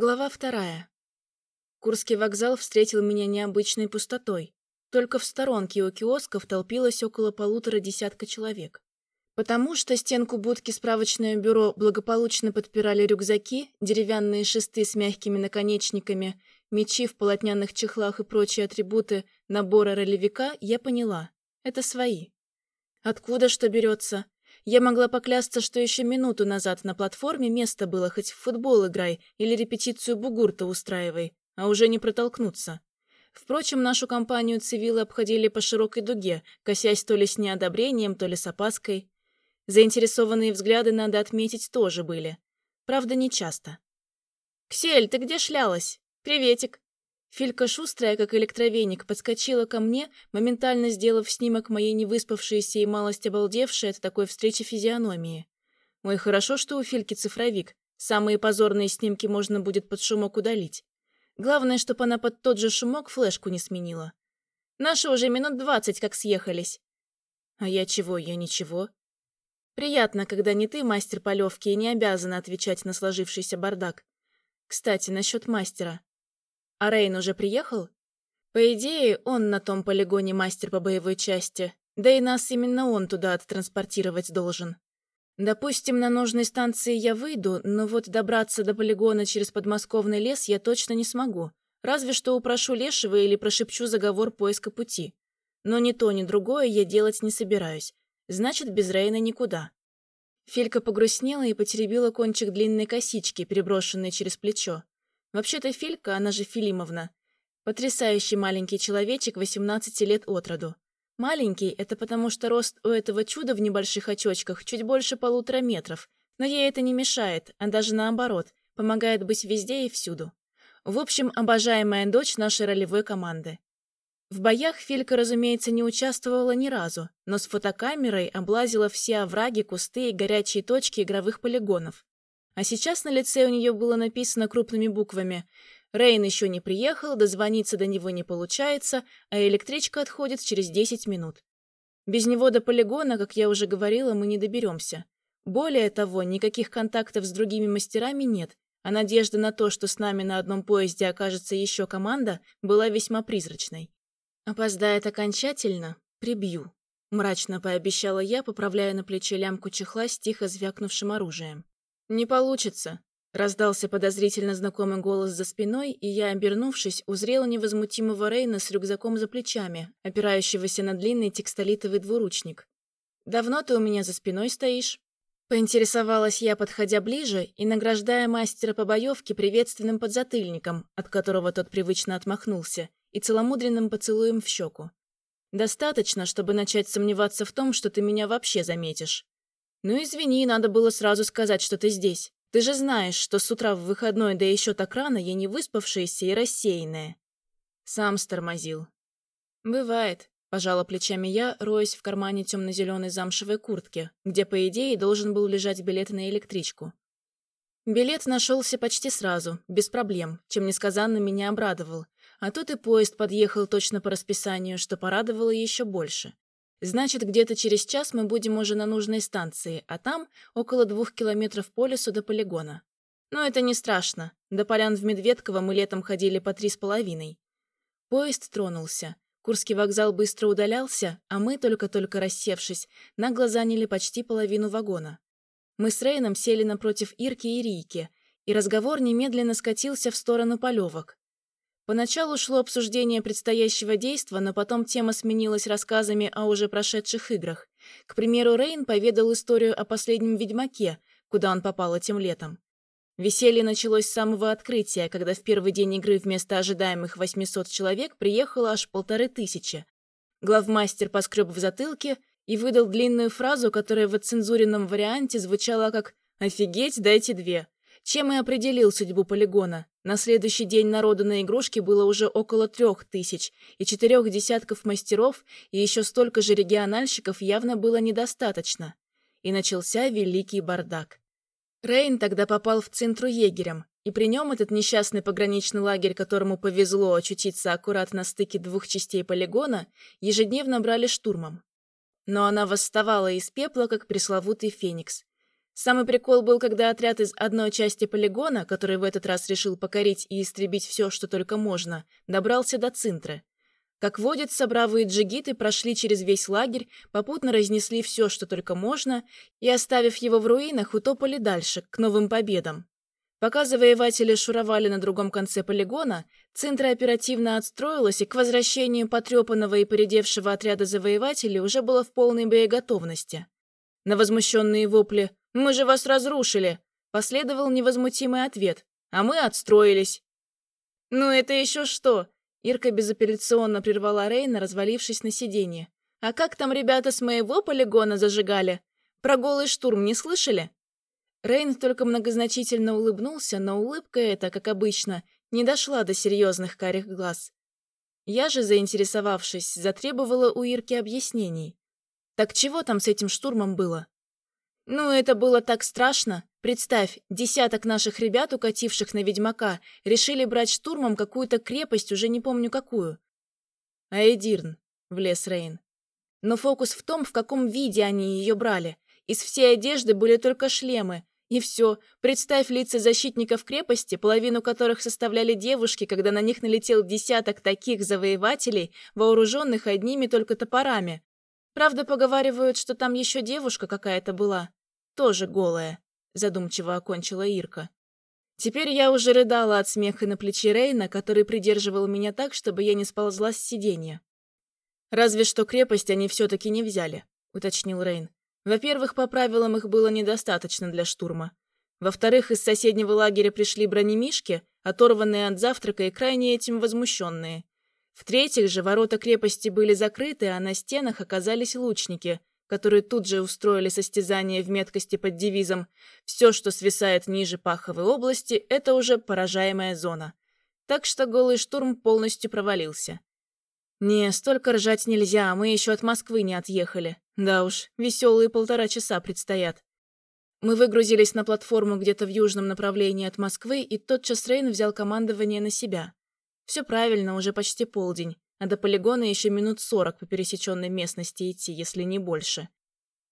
Глава вторая. Курский вокзал встретил меня необычной пустотой. Только в сторонке у киосков толпилось около полутора десятка человек. Потому что стенку будки справочное бюро благополучно подпирали рюкзаки, деревянные шесты с мягкими наконечниками, мечи в полотняных чехлах и прочие атрибуты набора ролевика, я поняла. Это свои. Откуда что берется? Я могла поклясться, что еще минуту назад на платформе место было хоть в футбол играй или репетицию бугурта устраивай, а уже не протолкнуться. Впрочем, нашу компанию цивилы обходили по широкой дуге, косясь то ли с неодобрением, то ли с опаской. Заинтересованные взгляды, надо отметить, тоже были. Правда, не часто. «Ксель, ты где шлялась? Приветик!» Филька шустрая, как электровеник, подскочила ко мне, моментально сделав снимок моей невыспавшейся и малость обалдевшей от такой встречи физиономии. Ой, хорошо, что у Фильки цифровик. Самые позорные снимки можно будет под шумок удалить. Главное, чтобы она под тот же шумок флешку не сменила. Наши уже минут двадцать как съехались. А я чего, я ничего. Приятно, когда не ты мастер полевки и не обязана отвечать на сложившийся бардак. Кстати, насчет мастера. А Рейн уже приехал? По идее, он на том полигоне мастер по боевой части, да и нас именно он туда оттранспортировать должен. Допустим, на нужной станции я выйду, но вот добраться до полигона через подмосковный лес я точно не смогу. Разве что упрошу Лешего или прошепчу заговор поиска пути. Но ни то, ни другое я делать не собираюсь. Значит, без Рейна никуда. Филька погрустнела и потеребила кончик длинной косички, переброшенной через плечо. Вообще-то Филька, она же Филимовна, потрясающий маленький человечек 18 лет от роду. Маленький – это потому, что рост у этого чуда в небольших очочках чуть больше полутора метров, но ей это не мешает, а даже наоборот, помогает быть везде и всюду. В общем, обожаемая дочь нашей ролевой команды. В боях Филька, разумеется, не участвовала ни разу, но с фотокамерой облазила все овраги, кусты и горячие точки игровых полигонов. А сейчас на лице у нее было написано крупными буквами «Рейн еще не приехал, дозвониться до него не получается, а электричка отходит через 10 минут». Без него до полигона, как я уже говорила, мы не доберемся. Более того, никаких контактов с другими мастерами нет, а надежда на то, что с нами на одном поезде окажется еще команда, была весьма призрачной. «Опоздает окончательно, прибью», — мрачно пообещала я, поправляя на плече лямку чехла с тихо звякнувшим оружием. «Не получится», — раздался подозрительно знакомый голос за спиной, и я, обернувшись, узрела невозмутимого Рейна с рюкзаком за плечами, опирающегося на длинный текстолитовый двуручник. «Давно ты у меня за спиной стоишь?» Поинтересовалась я, подходя ближе и награждая мастера по боевке приветственным подзатыльником, от которого тот привычно отмахнулся, и целомудренным поцелуем в щеку. «Достаточно, чтобы начать сомневаться в том, что ты меня вообще заметишь. «Ну извини, надо было сразу сказать, что ты здесь. Ты же знаешь, что с утра в выходной, да еще так рано, я не выспавшаяся и рассеянная». Сам стормозил. «Бывает», — пожала плечами я, роясь в кармане темно-зеленой замшевой куртки, где, по идее, должен был лежать билет на электричку. Билет нашелся почти сразу, без проблем, чем несказанно меня обрадовал. А тут и поезд подъехал точно по расписанию, что порадовало еще больше. Значит, где-то через час мы будем уже на нужной станции, а там около двух километров по лесу до полигона. Но это не страшно. До полян в Медведково мы летом ходили по три с половиной. Поезд тронулся. Курский вокзал быстро удалялся, а мы, только-только рассевшись, нагло заняли почти половину вагона. Мы с Рейном сели напротив Ирки и Рийки, и разговор немедленно скатился в сторону полевок. Поначалу шло обсуждение предстоящего действа, но потом тема сменилась рассказами о уже прошедших играх. К примеру, Рейн поведал историю о последнем Ведьмаке, куда он попал этим летом. Веселье началось с самого открытия, когда в первый день игры вместо ожидаемых 800 человек приехало аж полторы тысячи. Главмастер поскреб в затылке и выдал длинную фразу, которая в оцензуренном варианте звучала как «Офигеть, дайте две» чем и определил судьбу полигона. На следующий день народу на игрушки было уже около трех тысяч, и четырех десятков мастеров и еще столько же региональщиков явно было недостаточно. И начался великий бардак. Рейн тогда попал в центру егерем, и при нем этот несчастный пограничный лагерь, которому повезло очутиться аккурат на стыке двух частей полигона, ежедневно брали штурмом. Но она восставала из пепла, как пресловутый феникс. Самый прикол был, когда отряд из одной части полигона, который в этот раз решил покорить и истребить все, что только можно, добрался до Цинтры. Как водится, бравые джигиты прошли через весь лагерь, попутно разнесли все, что только можно, и, оставив его в руинах, утопали дальше, к новым победам. Пока завоеватели шуровали на другом конце полигона, Цинтра оперативно отстроилась и к возвращению потрепанного и поредевшего отряда завоевателей уже было в полной боеготовности. На возмущенные вопли «Мы же вас разрушили!» последовал невозмутимый ответ «А мы отстроились!» «Ну это еще что?» Ирка безапелляционно прервала Рейна, развалившись на сиденье. «А как там ребята с моего полигона зажигали? Про голый штурм не слышали?» Рейн только многозначительно улыбнулся, но улыбка эта, как обычно, не дошла до серьезных карих глаз. Я же, заинтересовавшись, затребовала у Ирки объяснений. Так чего там с этим штурмом было? Ну, это было так страшно. Представь, десяток наших ребят, укативших на Ведьмака, решили брать штурмом какую-то крепость, уже не помню какую. А Эдирн, влез Рейн. Но фокус в том, в каком виде они ее брали. Из всей одежды были только шлемы, и все. Представь лица защитников крепости, половину которых составляли девушки, когда на них налетел десяток таких завоевателей, вооруженных одними только топорами. Правда, поговаривают, что там еще девушка какая-то была. Тоже голая, задумчиво окончила Ирка. Теперь я уже рыдала от смеха на плече Рейна, который придерживал меня так, чтобы я не сползла с сиденья. «Разве что крепость они все-таки не взяли», — уточнил Рейн. Во-первых, по правилам их было недостаточно для штурма. Во-вторых, из соседнего лагеря пришли бронемишки, оторванные от завтрака и крайне этим возмущенные. В-третьих же, ворота крепости были закрыты, а на стенах оказались лучники, которые тут же устроили состязание в меткости под девизом «Все, что свисает ниже паховой области, это уже поражаемая зона». Так что голый штурм полностью провалился. «Не, столько ржать нельзя, мы еще от Москвы не отъехали. Да уж, веселые полтора часа предстоят». Мы выгрузились на платформу где-то в южном направлении от Москвы, и тотчас Рейн взял командование на себя. Все правильно, уже почти полдень, а до полигона еще минут сорок по пересеченной местности идти, если не больше.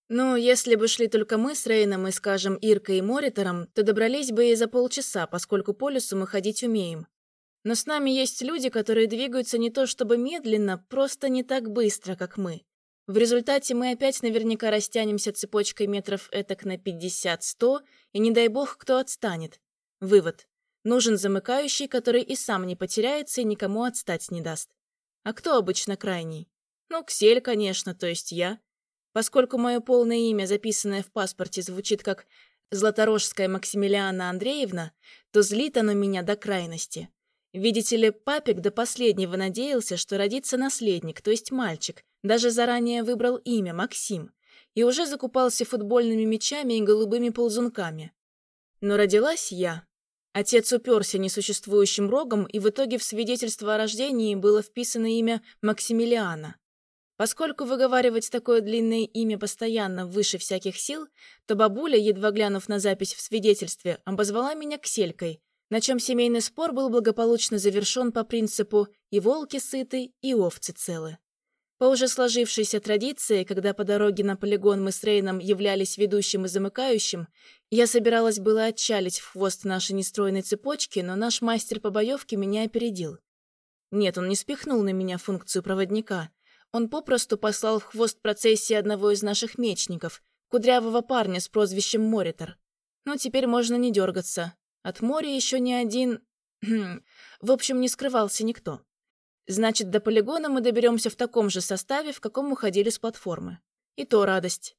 Ну, если бы шли только мы с Рейном и, скажем, Иркой и Моритором, то добрались бы и за полчаса, поскольку по лесу мы ходить умеем. Но с нами есть люди, которые двигаются не то чтобы медленно, просто не так быстро, как мы. В результате мы опять наверняка растянемся цепочкой метров этак на 50-100, и не дай бог, кто отстанет. Вывод. Нужен замыкающий, который и сам не потеряется и никому отстать не даст. А кто обычно крайний? Ну, Ксель, конечно, то есть я. Поскольку мое полное имя, записанное в паспорте, звучит как Златорожская Максимилиана Андреевна, то злит оно меня до крайности. Видите ли, папик до последнего надеялся, что родится наследник, то есть мальчик, даже заранее выбрал имя Максим, и уже закупался футбольными мячами и голубыми ползунками. Но родилась я. Отец уперся несуществующим рогом, и в итоге в свидетельство о рождении было вписано имя Максимилиана. Поскольку выговаривать такое длинное имя постоянно выше всяких сил, то бабуля, едва глянув на запись в свидетельстве, обозвала меня Кселькой, на чем семейный спор был благополучно завершен по принципу «и волки сыты, и овцы целы». По уже сложившейся традиции, когда по дороге на полигон мы с Рейном являлись ведущим и замыкающим, я собиралась было отчалить в хвост нашей нестройной цепочки, но наш мастер по боевке меня опередил. Нет, он не спихнул на меня функцию проводника. Он попросту послал в хвост процессии одного из наших мечников, кудрявого парня с прозвищем Моритор. Ну, теперь можно не дергаться. От моря еще ни один... в общем, не скрывался никто. Значит, до полигона мы доберемся в таком же составе, в каком уходили с платформы. И то радость.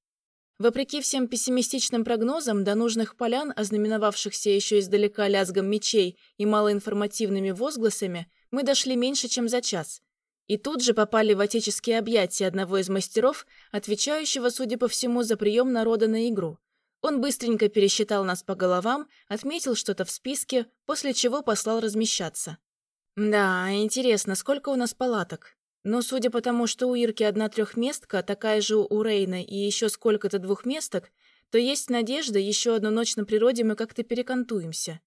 Вопреки всем пессимистичным прогнозам, до нужных полян, ознаменовавшихся еще издалека лязгом мечей и малоинформативными возгласами, мы дошли меньше, чем за час. И тут же попали в отеческие объятия одного из мастеров, отвечающего, судя по всему, за прием народа на игру. Он быстренько пересчитал нас по головам, отметил что-то в списке, после чего послал размещаться. Да, интересно, сколько у нас палаток? Но судя по тому, что у Ирки одна трехместка, такая же у Рейна и еще сколько-то двухместок, то есть надежда, еще одну ночь на природе мы как-то перекантуемся.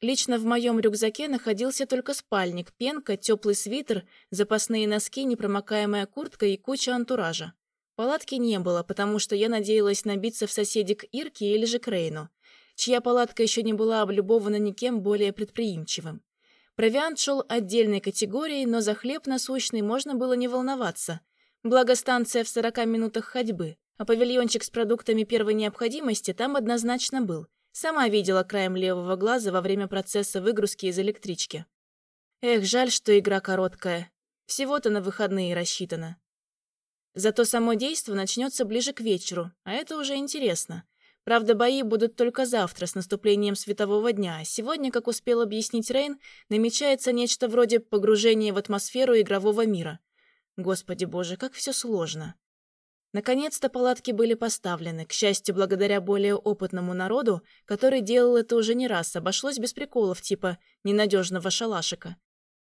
Лично в моем рюкзаке находился только спальник, пенка, теплый свитер, запасные носки, непромокаемая куртка и куча антуража. Палатки не было, потому что я надеялась набиться в соседи к Ирке или же к Рейну, чья палатка еще не была облюбована никем более предприимчивым. Провиант шел отдельной категорией, но за хлеб насущный можно было не волноваться. Благо станция в 40 минутах ходьбы, а павильончик с продуктами первой необходимости там однозначно был. Сама видела краем левого глаза во время процесса выгрузки из электрички. Эх, жаль, что игра короткая. Всего-то на выходные рассчитана. Зато само действо начнется ближе к вечеру, а это уже интересно. Правда, бои будут только завтра, с наступлением светового дня, а сегодня, как успел объяснить Рейн, намечается нечто вроде погружения в атмосферу игрового мира. Господи боже, как все сложно. Наконец-то палатки были поставлены, к счастью, благодаря более опытному народу, который делал это уже не раз, обошлось без приколов типа ненадежного шалашика.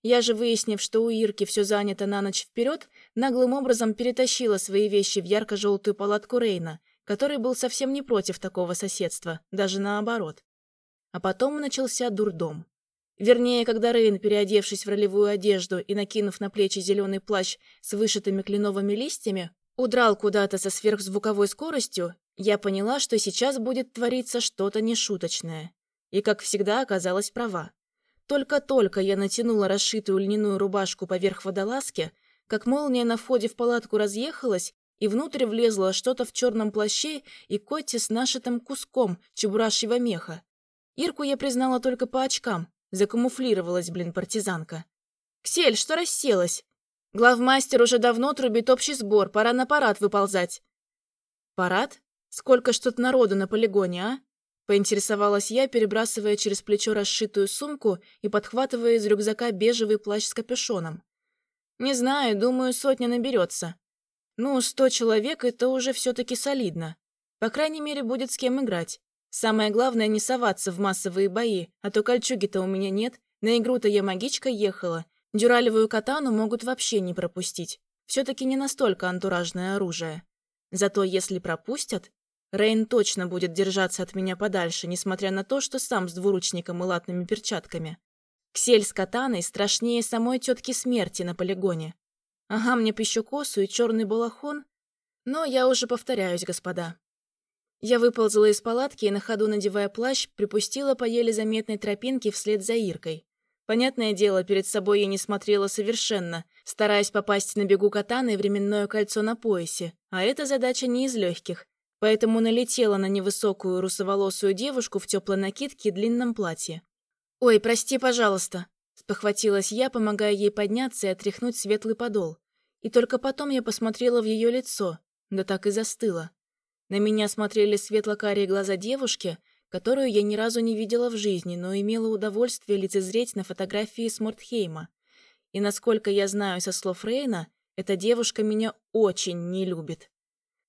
Я же, выяснив, что у Ирки все занято на ночь вперед, наглым образом перетащила свои вещи в ярко-желтую палатку Рейна, который был совсем не против такого соседства, даже наоборот. А потом начался дурдом. Вернее, когда Рейн, переодевшись в ролевую одежду и накинув на плечи зеленый плащ с вышитыми кленовыми листьями, удрал куда-то со сверхзвуковой скоростью, я поняла, что сейчас будет твориться что-то нешуточное. И, как всегда, оказалась права. Только-только я натянула расшитую льняную рубашку поверх водолазки, как молния на входе в палатку разъехалась, и внутрь влезло что-то в черном плаще и коте с нашитым куском чебурашьего меха. Ирку я признала только по очкам. Закамуфлировалась, блин, партизанка. «Ксель, что расселась? Главмастер уже давно трубит общий сбор, пора на парад выползать». «Парад? Сколько ж тут народу на полигоне, а?» Поинтересовалась я, перебрасывая через плечо расшитую сумку и подхватывая из рюкзака бежевый плащ с капюшоном. «Не знаю, думаю, сотня наберется. Ну, сто человек — это уже все-таки солидно. По крайней мере, будет с кем играть. Самое главное — не соваться в массовые бои, а то кольчуги-то у меня нет, на игру-то я магичка ехала, дюралевую катану могут вообще не пропустить. Все-таки не настолько антуражное оружие. Зато если пропустят, Рейн точно будет держаться от меня подальше, несмотря на то, что сам с двуручником и латными перчатками. Ксель с катаной страшнее самой тетки смерти на полигоне. Ага, мне пищукосу и черный балахон. Но я уже повторяюсь, господа. Я выползла из палатки и, на ходу надевая плащ, припустила по еле заметной тропинке вслед за Иркой. Понятное дело, перед собой я не смотрела совершенно, стараясь попасть на бегу катаны и временное кольцо на поясе, а эта задача не из легких, поэтому налетела на невысокую русоволосую девушку в теплой накидке и длинном платье. «Ой, прости, пожалуйста», — спохватилась я, помогая ей подняться и отряхнуть светлый подол. И только потом я посмотрела в ее лицо, да так и застыла. На меня смотрели светло-карие глаза девушки, которую я ни разу не видела в жизни, но имела удовольствие лицезреть на фотографии с Мортхейма. И насколько я знаю со слов Рейна, эта девушка меня очень не любит.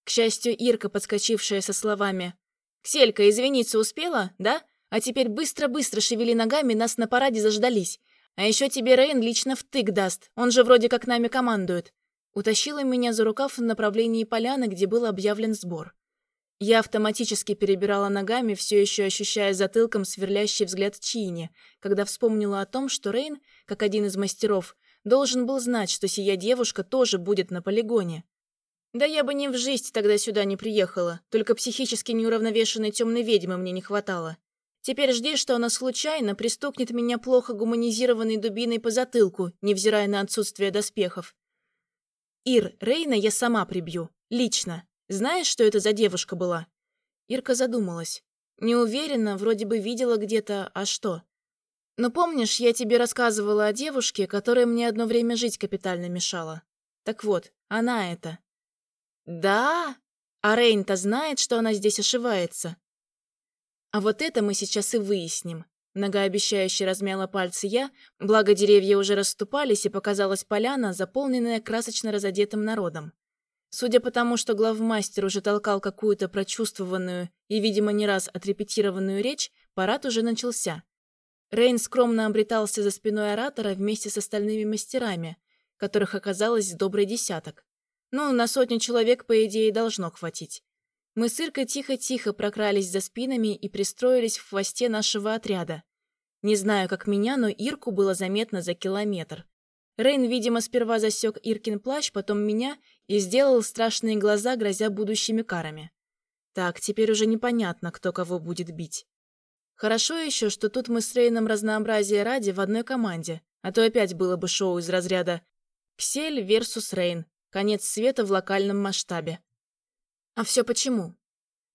К счастью, Ирка, подскочившая со словами «Кселька, извиниться успела, да? А теперь быстро-быстро шевели ногами, нас на параде заждались. А еще тебе Рейн лично втык даст, он же вроде как нами командует». Утащила меня за рукав в направлении поляны, где был объявлен сбор. Я автоматически перебирала ногами, все еще ощущая затылком сверлящий взгляд Чини, когда вспомнила о том, что Рейн, как один из мастеров, должен был знать, что сия девушка тоже будет на полигоне. Да я бы ни в жизнь тогда сюда не приехала, только психически неуравновешенной темной ведьмы мне не хватало. Теперь жди, что она случайно пристукнет меня плохо гуманизированной дубиной по затылку, невзирая на отсутствие доспехов. Ир, Рейна я сама прибью. Лично. Знаешь, что это за девушка была?» Ирка задумалась. «Не уверена, вроде бы видела где-то, а что?» «Но помнишь, я тебе рассказывала о девушке, которая мне одно время жить капитально мешала? Так вот, она это. «Да? А Рейн-то знает, что она здесь ошивается?» «А вот это мы сейчас и выясним», — многообещающе размяла пальцы я, благо деревья уже расступались, и показалась поляна, заполненная красочно разодетым народом. Судя по тому, что главмастер уже толкал какую-то прочувствованную и, видимо, не раз отрепетированную речь, парад уже начался. Рейн скромно обретался за спиной оратора вместе с остальными мастерами, которых оказалось добрый десяток. Ну, на сотню человек, по идее, должно хватить. Мы с Иркой тихо-тихо прокрались за спинами и пристроились в хвосте нашего отряда. Не знаю, как меня, но Ирку было заметно за километр. Рейн, видимо, сперва засек Иркин плащ, потом меня и сделал страшные глаза, грозя будущими карами. Так, теперь уже непонятно, кто кого будет бить. Хорошо еще, что тут мы с Рейном разнообразия ради в одной команде, а то опять было бы шоу из разряда «Ксель versus Рейн. Конец света в локальном масштабе». А все почему?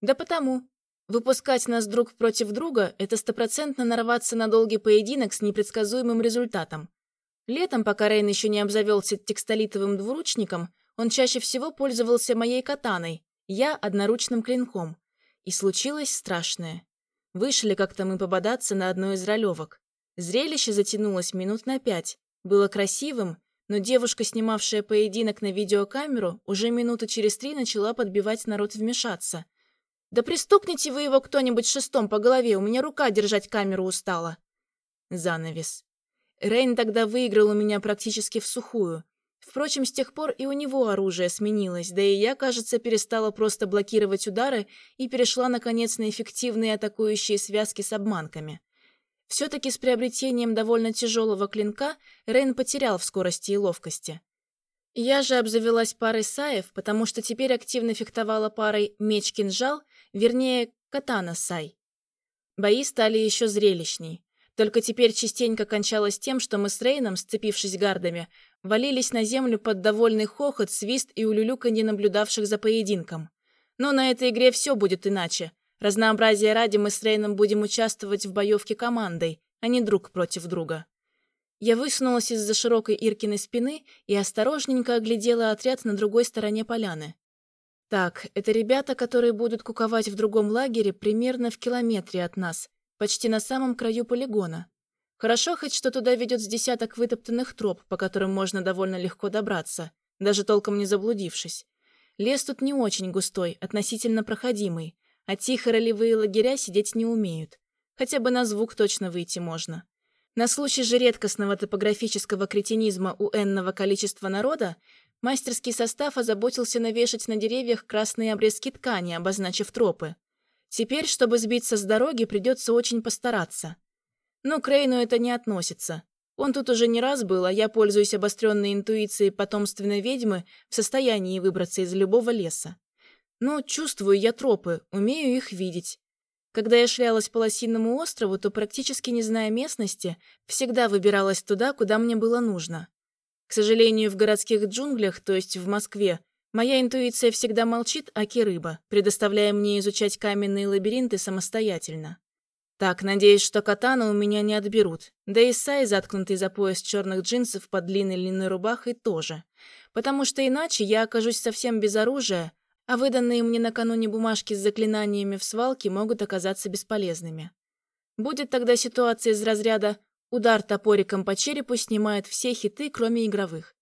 Да потому. Выпускать нас друг против друга – это стопроцентно нарваться на долгий поединок с непредсказуемым результатом. Летом, пока Рейн еще не обзавелся текстолитовым двуручником, он чаще всего пользовался моей катаной, я – одноручным клинком. И случилось страшное. Вышли как-то мы пободаться на одной из ролевок. Зрелище затянулось минут на пять. Было красивым, но девушка, снимавшая поединок на видеокамеру, уже минуты через три начала подбивать народ вмешаться. «Да пристукните вы его кто-нибудь шестом по голове, у меня рука держать камеру устала». Занавес. Рейн тогда выиграл у меня практически в сухую. Впрочем, с тех пор и у него оружие сменилось, да и я, кажется, перестала просто блокировать удары и перешла, наконец, на эффективные атакующие связки с обманками. Все-таки с приобретением довольно тяжелого клинка Рейн потерял в скорости и ловкости. Я же обзавелась парой саев, потому что теперь активно фехтовала парой меч-кинжал, вернее, катана-сай. Бои стали еще зрелищней. Только теперь частенько кончалось тем, что мы с Рейном, сцепившись гардами, валились на землю под довольный хохот, свист и улюлюканье наблюдавших за поединком. Но на этой игре все будет иначе. Разнообразие ради мы с Рейном будем участвовать в боевке командой, а не друг против друга. Я высунулась из-за широкой Иркиной спины и осторожненько оглядела отряд на другой стороне поляны. Так, это ребята, которые будут куковать в другом лагере примерно в километре от нас, почти на самом краю полигона. Хорошо хоть, что туда ведет с десяток вытоптанных троп, по которым можно довольно легко добраться, даже толком не заблудившись. Лес тут не очень густой, относительно проходимый, а тихо ролевые лагеря сидеть не умеют. Хотя бы на звук точно выйти можно. На случай же редкостного топографического кретинизма у энного количества народа, мастерский состав озаботился навешать на деревьях красные обрезки ткани, обозначив тропы. Теперь, чтобы сбиться с дороги, придется очень постараться. Но к Рейну это не относится. Он тут уже не раз был, а я, пользуюсь обостренной интуицией потомственной ведьмы, в состоянии выбраться из любого леса. Но чувствую я тропы, умею их видеть. Когда я шлялась по Лосиному острову, то, практически не зная местности, всегда выбиралась туда, куда мне было нужно. К сожалению, в городских джунглях, то есть в Москве, моя интуиция всегда молчит, аки рыба, предоставляя мне изучать каменные лабиринты самостоятельно. Так, надеюсь, что катану у меня не отберут. Да и Сай, заткнутый за пояс черных джинсов под длинной льняной рубахой, тоже. Потому что иначе я окажусь совсем без оружия, а выданные мне накануне бумажки с заклинаниями в свалке могут оказаться бесполезными. Будет тогда ситуация из разряда «удар топориком по черепу снимает все хиты, кроме игровых».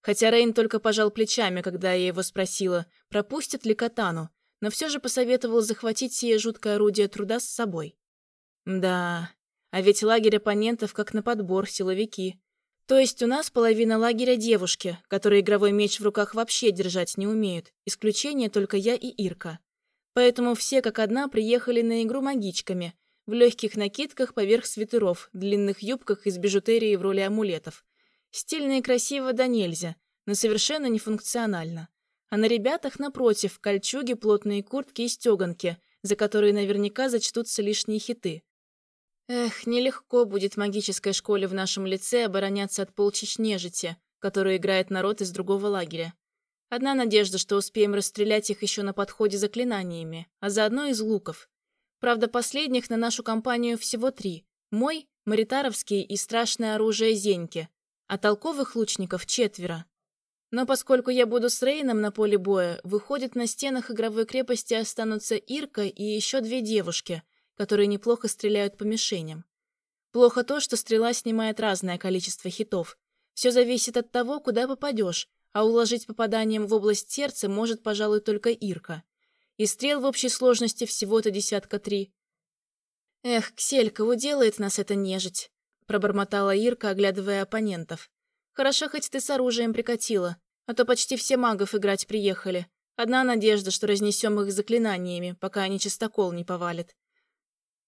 Хотя Рейн только пожал плечами, когда я его спросила, пропустят ли катану, но все же посоветовал захватить сие жуткое орудие труда с собой. Да, а ведь лагерь оппонентов как на подбор, силовики. То есть у нас половина лагеря девушки, которые игровой меч в руках вообще держать не умеют. Исключение только я и Ирка. Поэтому все как одна приехали на игру магичками, в легких накидках поверх свитеров, длинных юбках из бижутерии в роли амулетов. Стильно и красиво да нельзя, но совершенно нефункционально. А на ребятах, напротив, кольчуги, плотные куртки и стеганки, за которые наверняка зачтутся лишние хиты. Эх, нелегко будет магической школе в нашем лице обороняться от полчищ нежити, которую играет народ из другого лагеря. Одна надежда, что успеем расстрелять их еще на подходе заклинаниями, а заодно из луков. Правда, последних на нашу компанию всего три. Мой, Маритаровский и страшное оружие Зеньки, а толковых лучников четверо. Но поскольку я буду с Рейном на поле боя, выходит, на стенах игровой крепости останутся Ирка и еще две девушки – которые неплохо стреляют по мишеням. Плохо то, что стрела снимает разное количество хитов. Все зависит от того, куда попадешь, а уложить попаданием в область сердца может, пожалуй, только Ирка. И стрел в общей сложности всего-то десятка три. «Эх, Кселька, уделает нас эта нежить», — пробормотала Ирка, оглядывая оппонентов. «Хорошо, хоть ты с оружием прикатила, а то почти все магов играть приехали. Одна надежда, что разнесем их заклинаниями, пока они чистокол не повалят.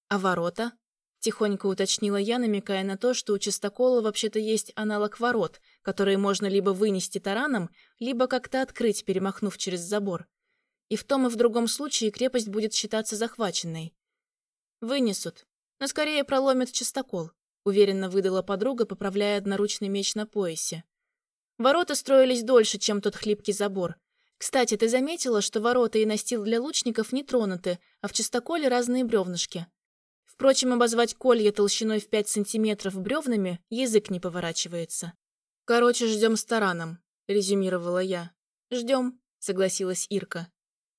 «А ворота?» – тихонько уточнила я, намекая на то, что у чистокола вообще-то есть аналог ворот, которые можно либо вынести тараном, либо как-то открыть, перемахнув через забор. И в том и в другом случае крепость будет считаться захваченной. «Вынесут, но скорее проломят частокол», — уверенно выдала подруга, поправляя одноручный меч на поясе. Ворота строились дольше, чем тот хлипкий забор. Кстати, ты заметила, что ворота и настил для лучников не тронуты, а в частоколе разные бревнышки. Впрочем, обозвать колья толщиной в 5 сантиметров бревнами язык не поворачивается. «Короче, ждем с тараном», — резюмировала я. «Ждем», — согласилась Ирка.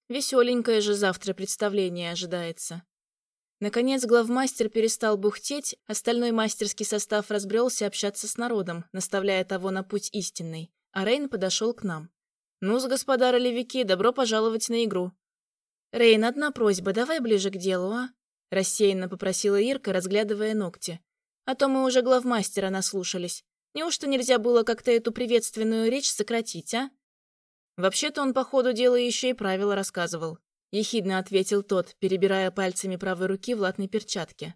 «Веселенькое же завтра представление ожидается». Наконец главмастер перестал бухтеть, остальной мастерский состав разбрелся общаться с народом, наставляя того на путь истинный, а Рейн подошел к нам. «Ну-с, господа ролевики, добро пожаловать на игру». «Рейн, одна просьба, давай ближе к делу, а?» Рассеянно попросила Ирка, разглядывая ногти. «А то мы уже главмастера наслушались. Неужто нельзя было как-то эту приветственную речь сократить, а?» Вообще-то он по ходу дела еще и правила рассказывал. Ехидно ответил тот, перебирая пальцами правой руки в латной перчатке.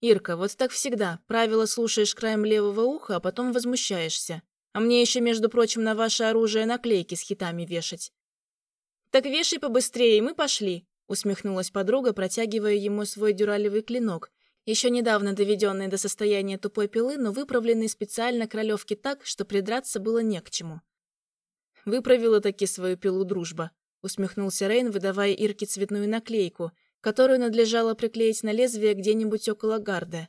«Ирка, вот так всегда. Правила слушаешь краем левого уха, а потом возмущаешься. А мне еще, между прочим, на ваше оружие наклейки с хитами вешать». «Так вешай побыстрее, мы пошли», усмехнулась подруга, протягивая ему свой дюралевый клинок, еще недавно доведенный до состояния тупой пилы, но выправленный специально к так, что придраться было не к чему. «Выправила таки свою пилу дружба», — усмехнулся Рейн, выдавая Ирке цветную наклейку, которую надлежало приклеить на лезвие где-нибудь около гарда.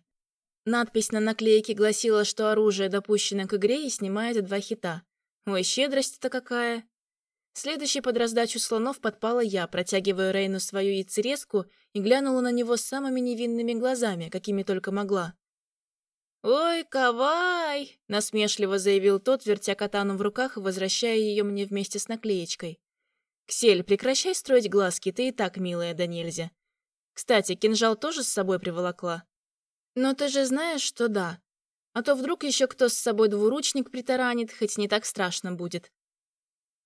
Надпись на наклейке гласила, что оружие допущено к игре и снимает два хита. Ой, щедрость-то какая! Следующей под раздачу слонов подпала я, протягивая Рейну свою яйцерезку и глянула на него самыми невинными глазами, какими только могла. «Ой, кавай!» — насмешливо заявил тот, вертя катану в руках и возвращая ее мне вместе с наклеечкой. «Ксель, прекращай строить глазки, ты и так милая да нельзя. Кстати, кинжал тоже с собой приволокла?» «Но ты же знаешь, что да. А то вдруг еще кто с собой двуручник притаранит, хоть не так страшно будет.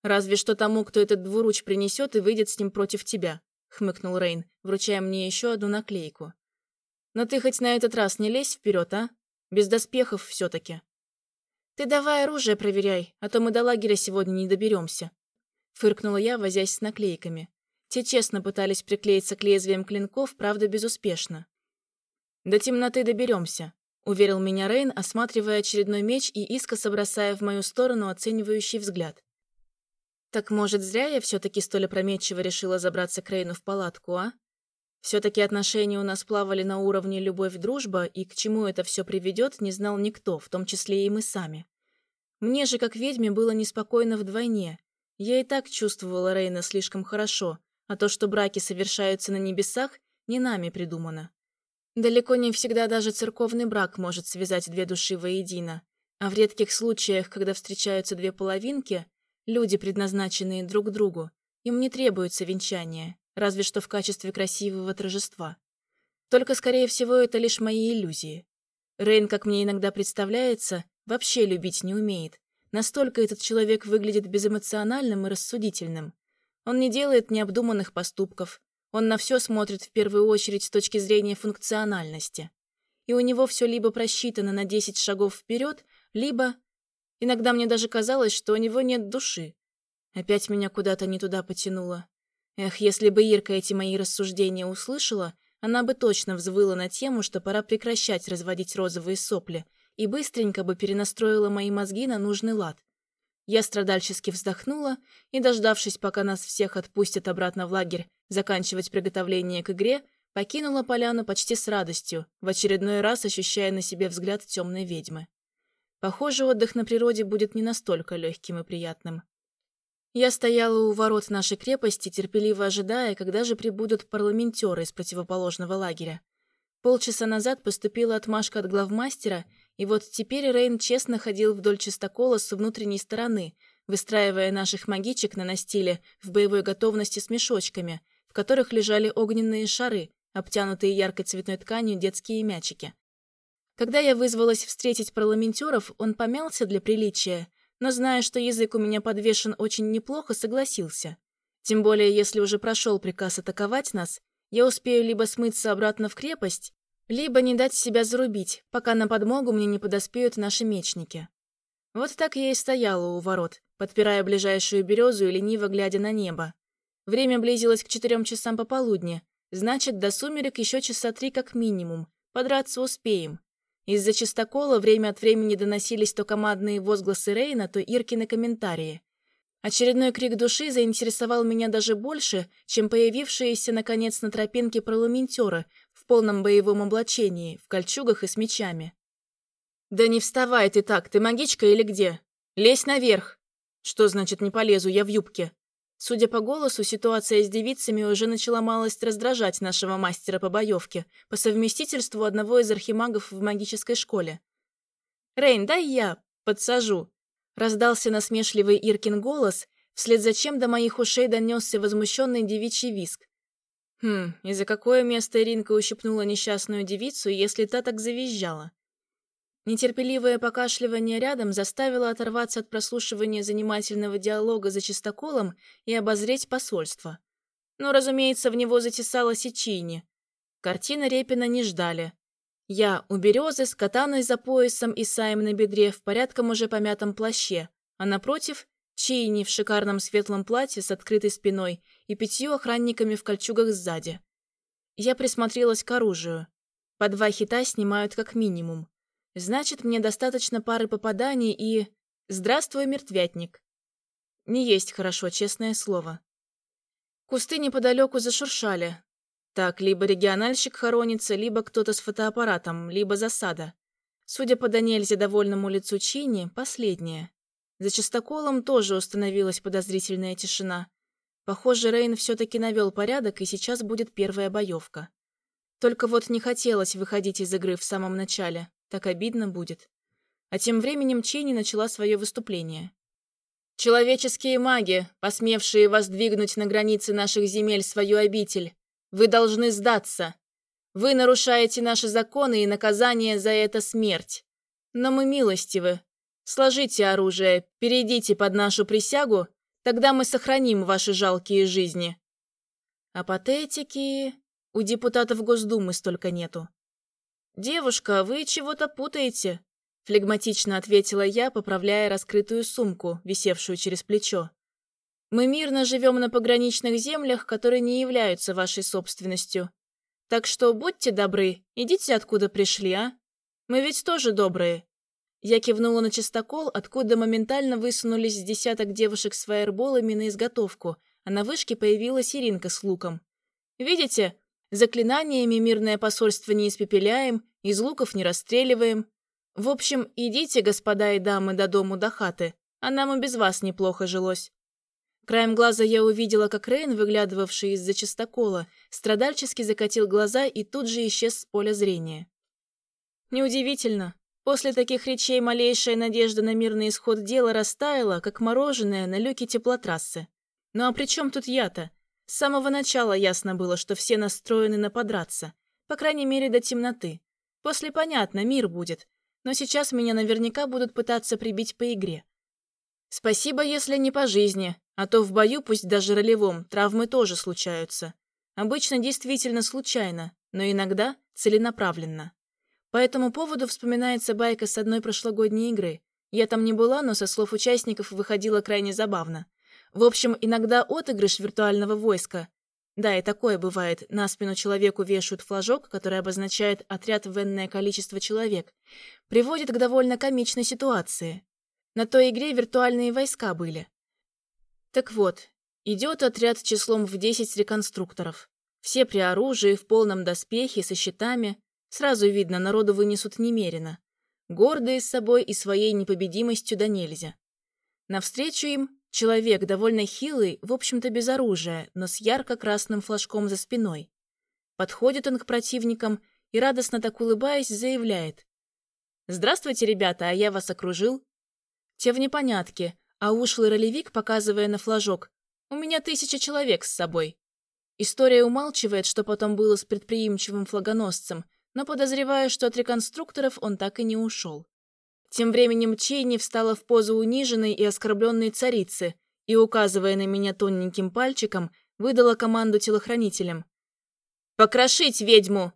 «Разве что тому, кто этот двуруч принесет и выйдет с ним против тебя», — хмыкнул Рейн, вручая мне еще одну наклейку. «Но ты хоть на этот раз не лезь вперед, а? Без доспехов все-таки». «Ты давай оружие проверяй, а то мы до лагеря сегодня не доберемся», — фыркнула я, возясь с наклейками. Те честно пытались приклеиться к лезвиям клинков, правда, безуспешно. «До темноты доберемся», — уверил меня Рейн, осматривая очередной меч и искоса бросая в мою сторону оценивающий взгляд. Так, может, зря я все-таки столь опрометчиво решила забраться к Рейну в палатку, а? Все-таки отношения у нас плавали на уровне любовь-дружба, и к чему это все приведет, не знал никто, в том числе и мы сами. Мне же, как ведьме, было неспокойно вдвойне. Я и так чувствовала Рейна слишком хорошо, а то, что браки совершаются на небесах, не нами придумано. Далеко не всегда даже церковный брак может связать две души воедино, а в редких случаях, когда встречаются две половинки, Люди, предназначенные друг другу, им не требуется венчание, разве что в качестве красивого торжества. Только, скорее всего, это лишь мои иллюзии. Рейн, как мне иногда представляется, вообще любить не умеет. Настолько этот человек выглядит безэмоциональным и рассудительным. Он не делает необдуманных поступков. Он на все смотрит в первую очередь с точки зрения функциональности. И у него все либо просчитано на 10 шагов вперед, либо Иногда мне даже казалось, что у него нет души. Опять меня куда-то не туда потянуло. Эх, если бы Ирка эти мои рассуждения услышала, она бы точно взвыла на тему, что пора прекращать разводить розовые сопли, и быстренько бы перенастроила мои мозги на нужный лад. Я страдальчески вздохнула и, дождавшись, пока нас всех отпустят обратно в лагерь заканчивать приготовление к игре, покинула поляну почти с радостью, в очередной раз ощущая на себе взгляд темной ведьмы. Похоже, отдых на природе будет не настолько легким и приятным. Я стояла у ворот нашей крепости, терпеливо ожидая, когда же прибудут парламентеры из противоположного лагеря. Полчаса назад поступила отмашка от главмастера, и вот теперь Рейн честно ходил вдоль чистокола с внутренней стороны, выстраивая наших магичек на настиле в боевой готовности с мешочками, в которых лежали огненные шары, обтянутые яркой цветной тканью детские мячики. Когда я вызвалась встретить парламентеров, он помялся для приличия, но, зная, что язык у меня подвешен очень неплохо, согласился. Тем более, если уже прошел приказ атаковать нас, я успею либо смыться обратно в крепость, либо не дать себя зарубить, пока на подмогу мне не подоспеют наши мечники. Вот так я и стояла у ворот, подпирая ближайшую березу и лениво глядя на небо. Время близилось к четырем часам пополудни, значит, до сумерек еще часа три как минимум, подраться успеем. Из-за чистокола время от времени доносились то командные возгласы Рейна, то Иркины комментарии. Очередной крик души заинтересовал меня даже больше, чем появившиеся, наконец, на тропинке парламентеры в полном боевом облачении, в кольчугах и с мечами. «Да не вставай ты так, ты магичка или где? Лезь наверх!» «Что значит не полезу, я в юбке?» Судя по голосу, ситуация с девицами уже начала малость раздражать нашего мастера по боевке, по совместительству одного из архимагов в магической школе. «Рейн, дай я подсажу!» Раздался насмешливый Иркин голос, вслед за чем до моих ушей донесся возмущенный девичий виск. Хм, и за какое место Иринка ущипнула несчастную девицу, если та так завизжала? Нетерпеливое покашливание рядом заставило оторваться от прослушивания занимательного диалога за чистоколом и обозреть посольство. Но, разумеется, в него затесала Сичини. Картины Репина не ждали. Я у березы с катаной за поясом и саем на бедре в порядком уже помятом плаще, а напротив — Чини в шикарном светлом платье с открытой спиной и пятью охранниками в кольчугах сзади. Я присмотрелась к оружию. По два хита снимают как минимум. Значит, мне достаточно пары попаданий и... Здравствуй, мертвятник. Не есть хорошо, честное слово. Кусты неподалеку зашуршали. Так, либо региональщик хоронится, либо кто-то с фотоаппаратом, либо засада. Судя по до довольному лицу Чини, последнее. За частоколом тоже установилась подозрительная тишина. Похоже, Рейн все-таки навел порядок, и сейчас будет первая боевка. Только вот не хотелось выходить из игры в самом начале. Так обидно будет. А тем временем Ченни начала свое выступление. «Человеческие маги, посмевшие воздвигнуть на границе наших земель свою обитель, вы должны сдаться. Вы нарушаете наши законы, и наказание за это смерть. Но мы милостивы. Сложите оружие, перейдите под нашу присягу, тогда мы сохраним ваши жалкие жизни». А патетики... У депутатов Госдумы столько нету. «Девушка, вы чего-то путаете», — флегматично ответила я, поправляя раскрытую сумку, висевшую через плечо. «Мы мирно живем на пограничных землях, которые не являются вашей собственностью. Так что будьте добры, идите откуда пришли, а? Мы ведь тоже добрые». Я кивнула на чистокол, откуда моментально высунулись десяток девушек с фаерболами на изготовку, а на вышке появилась Иринка с луком. «Видите, Заклинаниями мирное посольство не испепеляем, из луков не расстреливаем. В общем, идите, господа и дамы, до дому, до хаты, а нам и без вас неплохо жилось. Краем глаза я увидела, как Рейн, выглядывавший из-за чистокола, страдальчески закатил глаза и тут же исчез с поля зрения. Неудивительно. После таких речей малейшая надежда на мирный исход дела растаяла, как мороженое на люке теплотрассы. Ну а при чем тут я-то? С самого начала ясно было, что все настроены на подраться. По крайней мере, до темноты. После понятно, мир будет. Но сейчас меня наверняка будут пытаться прибить по игре. Спасибо, если не по жизни, а то в бою, пусть даже ролевом, травмы тоже случаются. Обычно действительно случайно, но иногда целенаправленно. По этому поводу вспоминается байка с одной прошлогодней игры. Я там не была, но со слов участников выходило крайне забавно. В общем, иногда отыгрыш виртуального войска. Да, и такое бывает. На спину человеку вешают флажок, который обозначает отряд в энное количество человек. Приводит к довольно комичной ситуации. На той игре виртуальные войска были. Так вот, идет отряд числом в 10 реконструкторов. Все при оружии, в полном доспехе, со щитами. Сразу видно, народу вынесут немерено. Гордые с собой и своей непобедимостью да нельзя. Навстречу им Человек, довольно хилый, в общем-то без оружия, но с ярко-красным флажком за спиной. Подходит он к противникам и, радостно так улыбаясь, заявляет. «Здравствуйте, ребята, а я вас окружил». Те в непонятке, а ушлый ролевик, показывая на флажок, «У меня тысяча человек с собой». История умалчивает, что потом было с предприимчивым флагоносцем, но подозреваю, что от реконструкторов он так и не ушел. Тем временем Чейни встала в позу униженной и оскорбленной царицы и, указывая на меня тоненьким пальчиком, выдала команду телохранителям. «Покрошить ведьму!»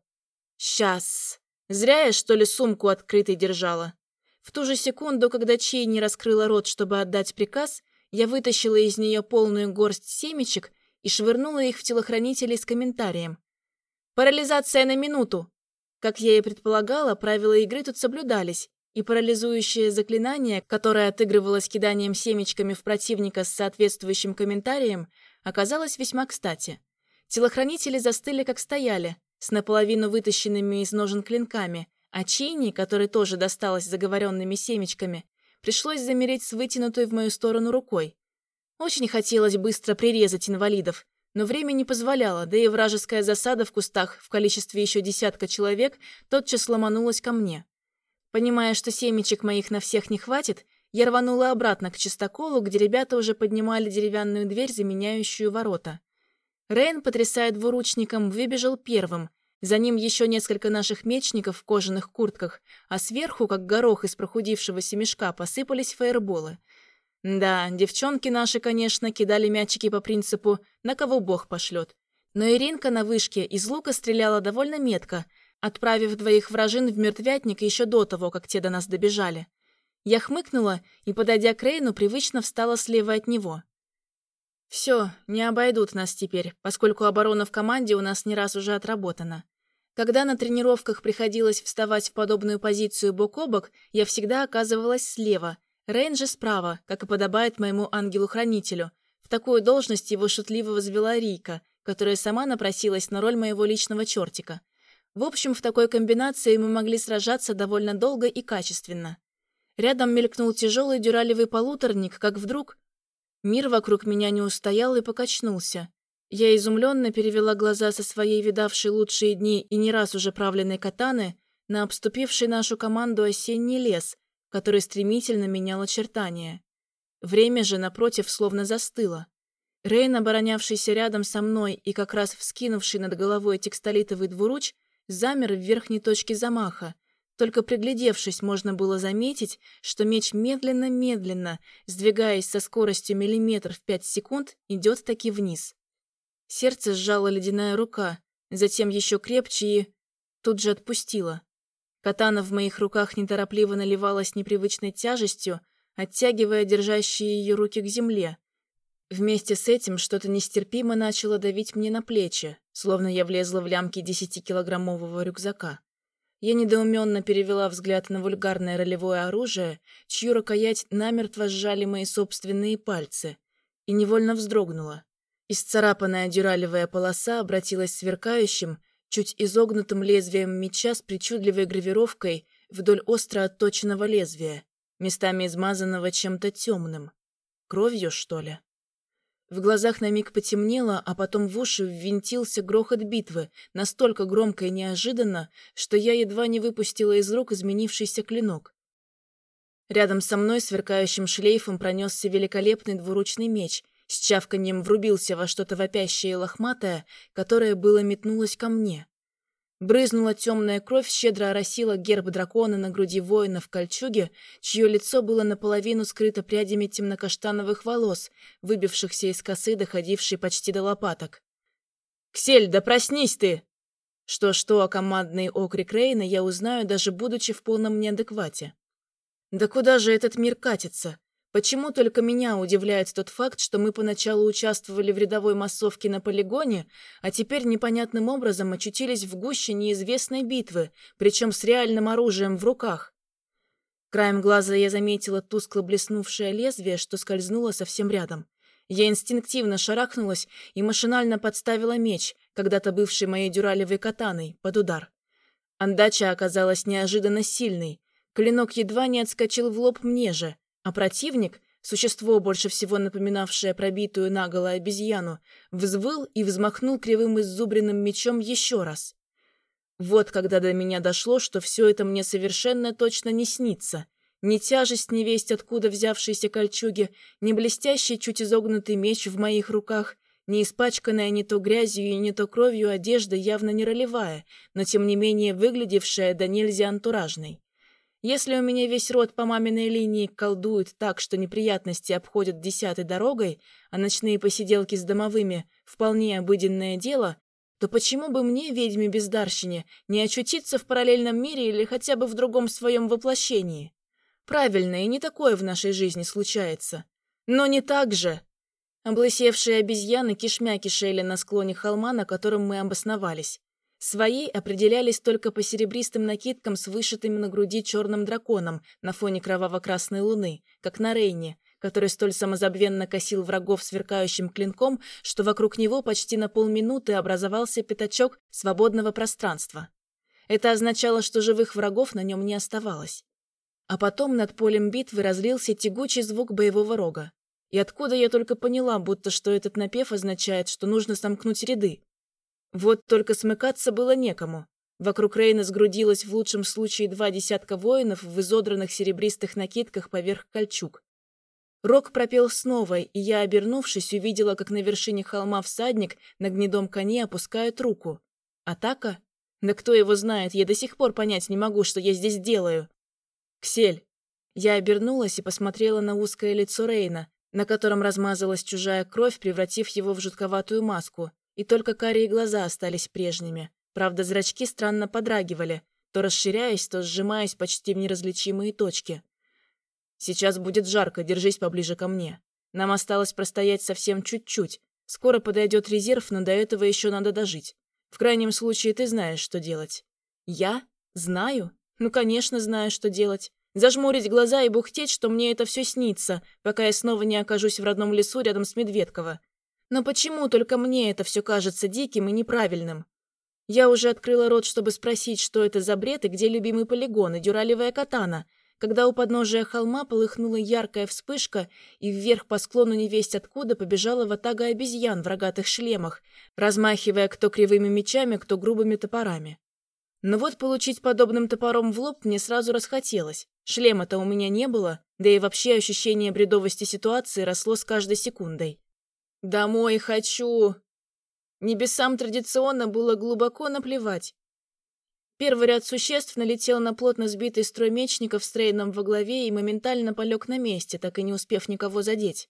«Сейчас!» Зря я, что ли, сумку открытой держала. В ту же секунду, когда Чейни раскрыла рот, чтобы отдать приказ, я вытащила из нее полную горсть семечек и швырнула их в телохранителей с комментарием. «Парализация на минуту!» Как я и предполагала, правила игры тут соблюдались, и парализующее заклинание, которое отыгрывалось киданием семечками в противника с соответствующим комментарием, оказалось весьма кстати. Телохранители застыли, как стояли, с наполовину вытащенными из ножен клинками, а Чини, который тоже досталось заговоренными семечками, пришлось замереть с вытянутой в мою сторону рукой. Очень хотелось быстро прирезать инвалидов, но время не позволяло, да и вражеская засада в кустах в количестве еще десятка человек тотчас ломанулась ко мне. Понимая, что семечек моих на всех не хватит, я рванула обратно к чистоколу, где ребята уже поднимали деревянную дверь, заменяющую ворота. Рейн, потрясая двуручником, выбежал первым. За ним еще несколько наших мечников в кожаных куртках, а сверху, как горох из прохудившегося мешка, посыпались фаерболы. Да, девчонки наши, конечно, кидали мячики по принципу «на кого бог пошлет». Но Иринка на вышке из лука стреляла довольно метко, отправив двоих вражин в мертвятник еще до того, как те до нас добежали. Я хмыкнула и, подойдя к Рейну, привычно встала слева от него. Все, не обойдут нас теперь, поскольку оборона в команде у нас не раз уже отработана. Когда на тренировках приходилось вставать в подобную позицию бок о бок, я всегда оказывалась слева, Рейн же справа, как и подобает моему ангелу-хранителю. В такую должность его шутливо возвела Рика, которая сама напросилась на роль моего личного чертика. В общем, в такой комбинации мы могли сражаться довольно долго и качественно. Рядом мелькнул тяжелый дюралевый полуторник, как вдруг... Мир вокруг меня не устоял и покачнулся. Я изумленно перевела глаза со своей видавшей лучшие дни и не раз уже правленной катаны на обступивший нашу команду осенний лес, который стремительно менял очертания. Время же, напротив, словно застыло. Рейн, оборонявшийся рядом со мной и как раз вскинувший над головой текстолитовый двуруч, замер в верхней точке замаха. Только приглядевшись, можно было заметить, что меч медленно-медленно, сдвигаясь со скоростью миллиметр в пять секунд, идет таки вниз. Сердце сжала ледяная рука, затем еще крепче и... тут же отпустила. Катана в моих руках неторопливо наливалась непривычной тяжестью, оттягивая держащие ее руки к земле. Вместе с этим что-то нестерпимо начало давить мне на плечи, словно я влезла в лямки десятикилограммового рюкзака. Я недоуменно перевела взгляд на вульгарное ролевое оружие, чью рукоять намертво сжали мои собственные пальцы, и невольно вздрогнула. Исцарапанная дюралевая полоса обратилась сверкающим, чуть изогнутым лезвием меча с причудливой гравировкой вдоль остро отточенного лезвия, местами измазанного чем-то темным. Кровью, что ли? В глазах на миг потемнело, а потом в уши ввинтился грохот битвы, настолько громко и неожиданно, что я едва не выпустила из рук изменившийся клинок. Рядом со мной сверкающим шлейфом пронесся великолепный двуручный меч — с чавканьем врубился во что-то вопящее и лохматое, которое было метнулось ко мне. Брызнула темная кровь, щедро оросила герб дракона на груди воина в кольчуге, чье лицо было наполовину скрыто прядями темнокаштановых волос, выбившихся из косы, доходившей почти до лопаток. «Ксель, да проснись ты!» Что-что, а командный окрик Рейна я узнаю, даже будучи в полном неадеквате. «Да куда же этот мир катится? Почему только меня удивляет тот факт, что мы поначалу участвовали в рядовой массовке на полигоне, а теперь непонятным образом очутились в гуще неизвестной битвы, причем с реальным оружием в руках? Краем глаза я заметила тускло блеснувшее лезвие, что скользнуло совсем рядом. Я инстинктивно шарахнулась и машинально подставила меч, когда-то бывший моей дюралевой катаной, под удар. Андача оказалась неожиданно сильной. Клинок едва не отскочил в лоб мне же — а противник, существо, больше всего напоминавшее пробитую наголо обезьяну, взвыл и взмахнул кривым иззубренным мечом еще раз. Вот когда до меня дошло, что все это мне совершенно точно не снится. Ни тяжесть ни весть, откуда взявшиеся кольчуги, ни блестящий, чуть изогнутый меч в моих руках, ни испачканная не то грязью и не то кровью одежда, явно не ролевая, но тем не менее выглядевшая до нельзя антуражной. Если у меня весь род по маминой линии колдует так, что неприятности обходят десятой дорогой, а ночные посиделки с домовыми — вполне обыденное дело, то почему бы мне, ведьме-бездарщине, не очутиться в параллельном мире или хотя бы в другом своем воплощении? Правильно, и не такое в нашей жизни случается. Но не так же. Облысевшие обезьяны кишмя кишели на склоне холма, на котором мы обосновались. Свои определялись только по серебристым накидкам с вышитым на груди черным драконом на фоне кроваво-красной луны, как на Рейне, который столь самозабвенно косил врагов сверкающим клинком, что вокруг него почти на полминуты образовался пятачок свободного пространства. Это означало, что живых врагов на нем не оставалось. А потом над полем битвы разлился тягучий звук боевого рога. И откуда я только поняла, будто что этот напев означает, что нужно сомкнуть ряды. Вот только смыкаться было некому. Вокруг Рейна сгрудилось в лучшем случае два десятка воинов в изодранных серебристых накидках поверх кольчуг. Рок пропел снова, и я, обернувшись, увидела, как на вершине холма всадник на гнедом коне опускает руку. Атака? Да кто его знает, я до сих пор понять не могу, что я здесь делаю. Ксель. Я обернулась и посмотрела на узкое лицо Рейна, на котором размазалась чужая кровь, превратив его в жутковатую маску, и только карие глаза остались прежними. Правда, зрачки странно подрагивали, то расширяясь, то сжимаясь почти в неразличимые точки. «Сейчас будет жарко, держись поближе ко мне. Нам осталось простоять совсем чуть-чуть. Скоро подойдет резерв, но до этого еще надо дожить. В крайнем случае ты знаешь, что делать». «Я? Знаю? Ну, конечно, знаю, что делать. Зажмурить глаза и бухтеть, что мне это все снится, пока я снова не окажусь в родном лесу рядом с Медведково. Но почему только мне это все кажется диким и неправильным? Я уже открыла рот, чтобы спросить, что это за бред и где любимый полигон и дюралевая катана, когда у подножия холма полыхнула яркая вспышка, и вверх по склону невесть откуда побежала ватага обезьян в рогатых шлемах, размахивая кто кривыми мечами, кто грубыми топорами. Но вот получить подобным топором в лоб мне сразу расхотелось. Шлема-то у меня не было, да и вообще ощущение бредовости ситуации росло с каждой секундой. «Домой хочу!» Небесам традиционно было глубоко наплевать. Первый ряд существ налетел на плотно сбитый строй мечников с трейном во главе и моментально полег на месте, так и не успев никого задеть.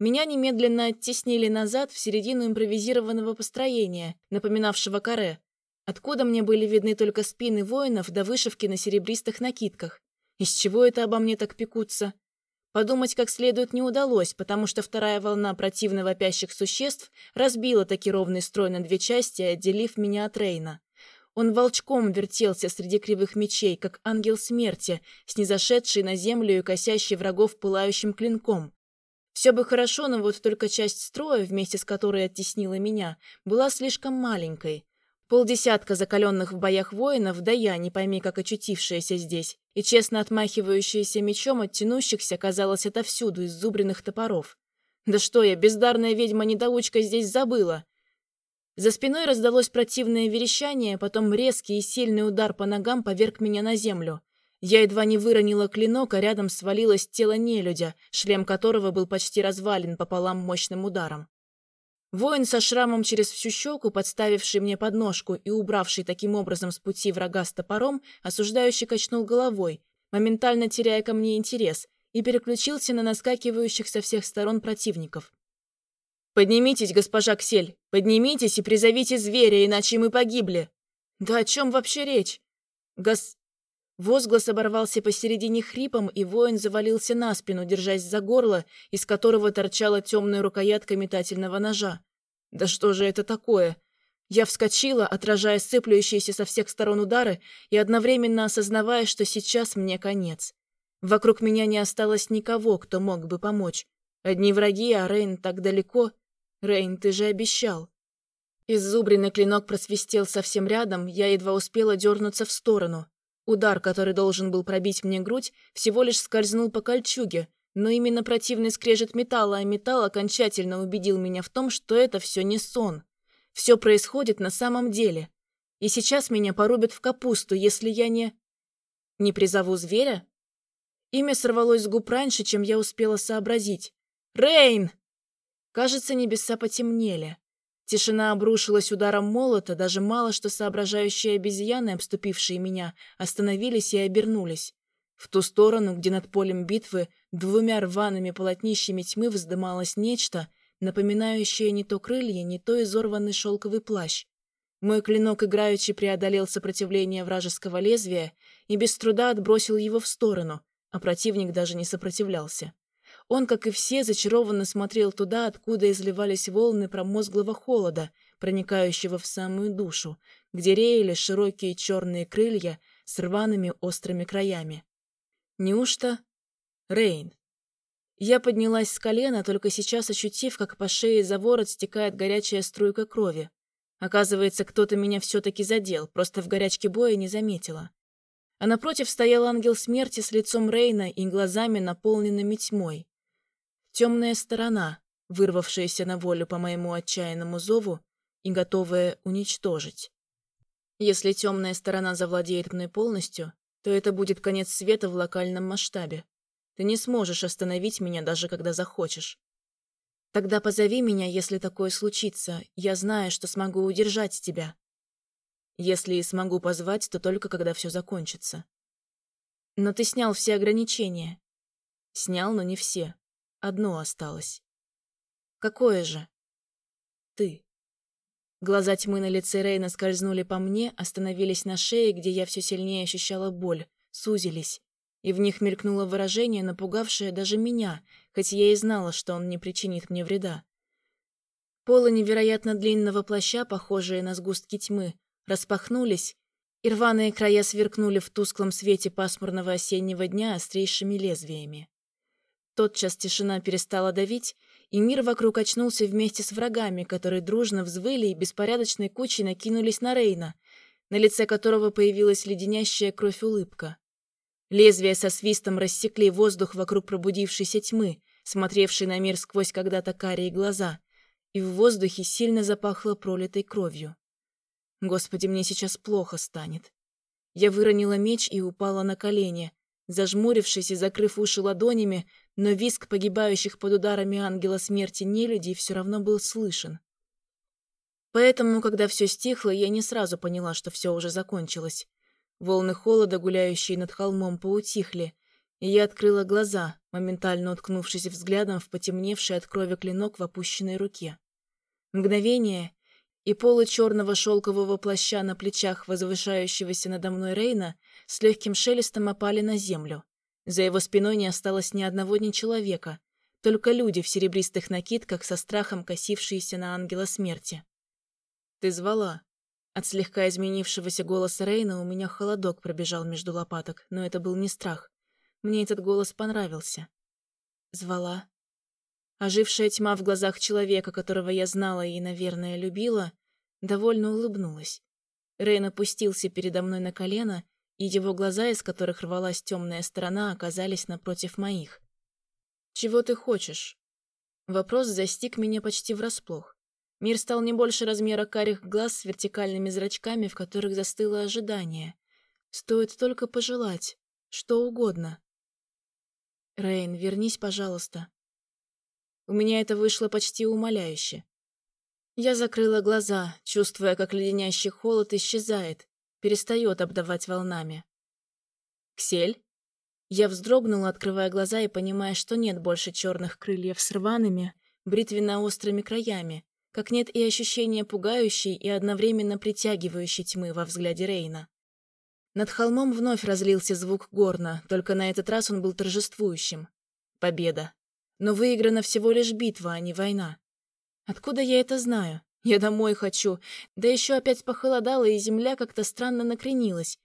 Меня немедленно оттеснили назад в середину импровизированного построения, напоминавшего каре, откуда мне были видны только спины воинов до вышивки на серебристых накидках. Из чего это обо мне так пекутся? Подумать как следует не удалось, потому что вторая волна противно вопящих существ разбила таки ровный строй на две части, отделив меня от Рейна. Он волчком вертелся среди кривых мечей, как ангел смерти, снизошедший на землю и косящий врагов пылающим клинком. Все бы хорошо, но вот только часть строя, вместе с которой оттеснила меня, была слишком маленькой. Полдесятка закаленных в боях воинов, да я, не пойми как очутившаяся здесь, и честно отмахивающаяся мечом от тянущихся, казалось, отовсюду из зубренных топоров. Да что я, бездарная ведьма-недоучка здесь забыла? За спиной раздалось противное верещание, потом резкий и сильный удар по ногам поверг меня на землю. Я едва не выронила клинок, а рядом свалилось тело нелюдя, шлем которого был почти развален пополам мощным ударом. Воин со шрамом через всю щеку, подставивший мне подножку и убравший таким образом с пути врага с топором, осуждающий качнул головой, моментально теряя ко мне интерес, и переключился на наскакивающих со всех сторон противников. «Поднимитесь, госпожа Ксель, поднимитесь и призовите зверя, иначе мы погибли!» «Да о чем вообще речь?» «Гос...» Возглас оборвался посередине хрипом, и воин завалился на спину, держась за горло, из которого торчала темная рукоятка метательного ножа. «Да что же это такое?» Я вскочила, отражая сыплющиеся со всех сторон удары и одновременно осознавая, что сейчас мне конец. Вокруг меня не осталось никого, кто мог бы помочь. Одни враги, а Рейн так далеко. Рейн, ты же обещал. Иззубренный клинок просвистел совсем рядом, я едва успела дернуться в сторону. Удар, который должен был пробить мне грудь, всего лишь скользнул по кольчуге, но именно противный скрежет металла, а металл окончательно убедил меня в том, что это все не сон. Все происходит на самом деле. И сейчас меня порубят в капусту, если я не... Не призову зверя? Имя сорвалось с губ раньше, чем я успела сообразить. «Рейн!» Кажется, небеса потемнели. Тишина обрушилась ударом молота, даже мало что соображающие обезьяны, обступившие меня, остановились и обернулись. В ту сторону, где над полем битвы двумя рваными полотнищами тьмы вздымалось нечто, напоминающее не то крылья, не то изорванный шелковый плащ. Мой клинок играючи преодолел сопротивление вражеского лезвия и без труда отбросил его в сторону, а противник даже не сопротивлялся. Он, как и все, зачарованно смотрел туда, откуда изливались волны промозглого холода, проникающего в самую душу, где реяли широкие черные крылья с рваными острыми краями. Неужто Рейн? Я поднялась с колена, только сейчас ощутив, как по шее за ворот стекает горячая струйка крови. Оказывается, кто-то меня все-таки задел, просто в горячке боя не заметила. А напротив стоял ангел смерти с лицом Рейна и глазами, наполненными тьмой. Темная сторона, вырвавшаяся на волю по моему отчаянному зову и готовая уничтожить. Если темная сторона завладеет мной полностью, то это будет конец света в локальном масштабе. Ты не сможешь остановить меня, даже когда захочешь. Тогда позови меня, если такое случится. Я знаю, что смогу удержать тебя. Если и смогу позвать, то только когда все закончится. Но ты снял все ограничения. Снял, но не все. Одно осталось. Какое же? Ты. Глаза тьмы на лице Рейна скользнули по мне, остановились на шее, где я все сильнее ощущала боль, сузились, и в них мелькнуло выражение, напугавшее даже меня, хоть я и знала, что он не причинит мне вреда. Полы невероятно длинного плаща, похожие на сгустки тьмы, распахнулись, и рваные края сверкнули в тусклом свете пасмурного осеннего дня острейшими лезвиями. Тотчас тишина перестала давить, и мир вокруг очнулся вместе с врагами, которые дружно взвыли и беспорядочной кучей накинулись на Рейна, на лице которого появилась леденящая кровь улыбка. Лезвия со свистом рассекли воздух вокруг пробудившейся тьмы, смотревшей на мир сквозь когда-то карие глаза, и в воздухе сильно запахло пролитой кровью. Господи, мне сейчас плохо станет. Я выронила меч и упала на колени, зажмурившись и закрыв уши ладонями, но визг погибающих под ударами ангела смерти нелюдей все равно был слышен. Поэтому, когда все стихло, я не сразу поняла, что все уже закончилось. Волны холода, гуляющие над холмом, поутихли, и я открыла глаза, моментально уткнувшись взглядом в потемневший от крови клинок в опущенной руке. Мгновение, и полы черного шелкового плаща на плечах возвышающегося надо мной Рейна с легким шелестом опали на землю. За его спиной не осталось ни одного ни человека, только люди в серебристых накидках со страхом косившиеся на ангела смерти. «Ты звала?» От слегка изменившегося голоса Рейна у меня холодок пробежал между лопаток, но это был не страх. Мне этот голос понравился. Звала. Ожившая тьма в глазах человека, которого я знала и, наверное, любила, довольно улыбнулась. Рейн опустился передо мной на колено и его глаза, из которых рвалась темная сторона, оказались напротив моих. «Чего ты хочешь?» Вопрос застиг меня почти врасплох. Мир стал не больше размера карих глаз с вертикальными зрачками, в которых застыло ожидание. Стоит только пожелать. Что угодно. «Рейн, вернись, пожалуйста». У меня это вышло почти умоляюще. Я закрыла глаза, чувствуя, как леденящий холод исчезает, перестает обдавать волнами. «Ксель?» Я вздрогнула, открывая глаза и понимая, что нет больше черных крыльев с рваными, бритвенно-острыми краями, как нет и ощущения пугающей и одновременно притягивающей тьмы во взгляде Рейна. Над холмом вновь разлился звук горна, только на этот раз он был торжествующим. Победа. Но выиграна всего лишь битва, а не война. Откуда я это знаю? Я домой хочу. Да еще опять похолодало, и земля как-то странно накренилась.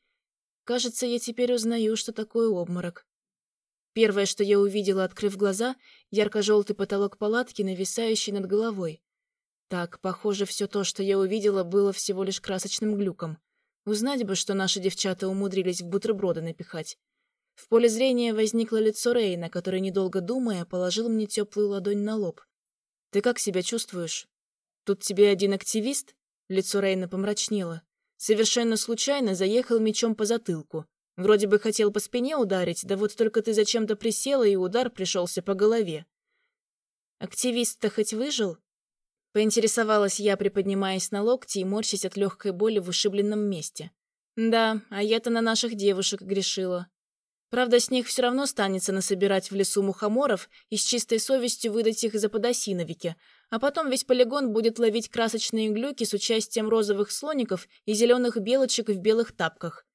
Кажется, я теперь узнаю, что такое обморок. Первое, что я увидела, открыв глаза, ярко-желтый потолок палатки, нависающий над головой. Так, похоже, все то, что я увидела, было всего лишь красочным глюком. Узнать бы, что наши девчата умудрились в бутерброды напихать. В поле зрения возникло лицо Рейна, который, недолго думая, положил мне теплую ладонь на лоб. «Ты как себя чувствуешь?» Тут тебе один активист, лицо Рейна помрачнело, совершенно случайно заехал мечом по затылку. Вроде бы хотел по спине ударить, да вот только ты зачем-то присела, и удар пришелся по голове. Активист-то хоть выжил? Поинтересовалась я, приподнимаясь на локти и морщась от легкой боли в ушибленном месте. Да, а я-то на наших девушек грешила. Правда, с них все равно станется насобирать в лесу мухоморов и с чистой совестью выдать их за подосиновики, а потом весь полигон будет ловить красочные глюки с участием розовых слоников и зеленых белочек в белых тапках.